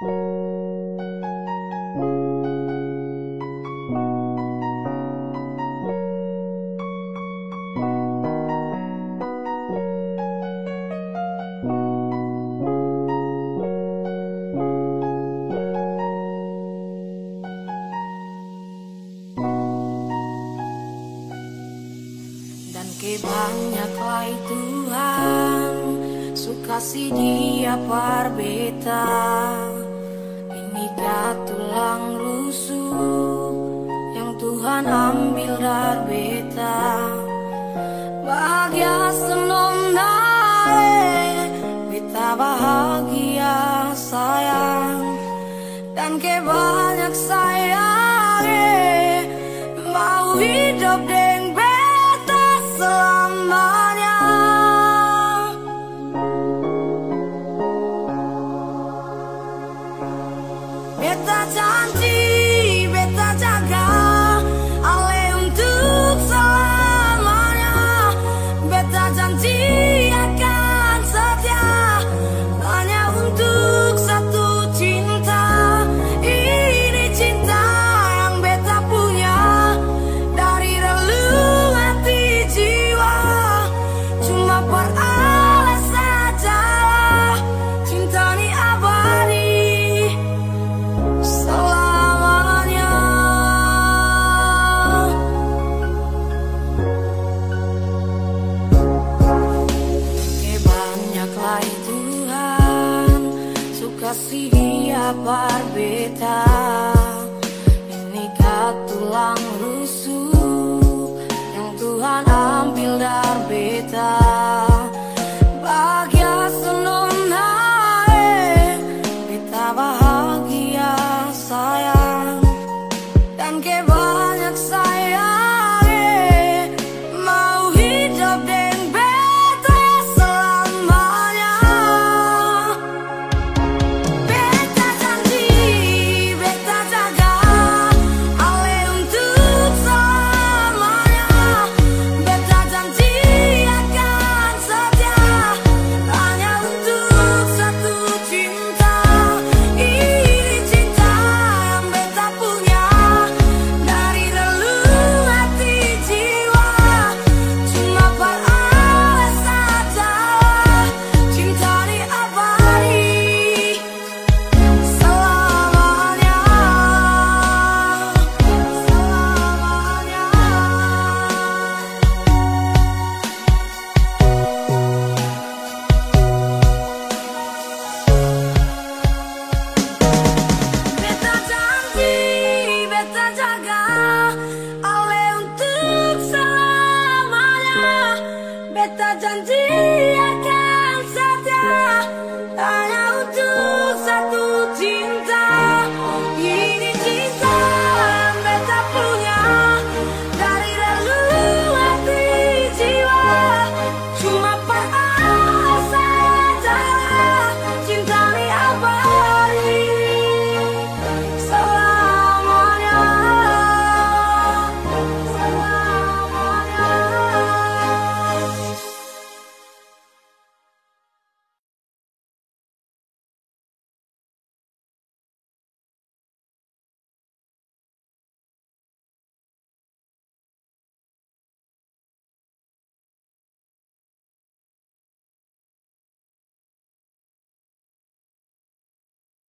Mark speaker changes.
Speaker 1: Dan kebanyaklah Tuhan Sukasi dia parbeta Ini tulang rusuk Yang Tuhan ambil dari beta. Bahagia senang naik Beta bahagia sayang. Dan kebanyak sayang Mau hidup dengan beta selamanya Hai Tuhan, su kasih beta Ini tulang rusuh yang Tuhan ambil dari beta Bahagia senang naik, beta bahagia sayang. Dan kebanyak sayang. 잔지?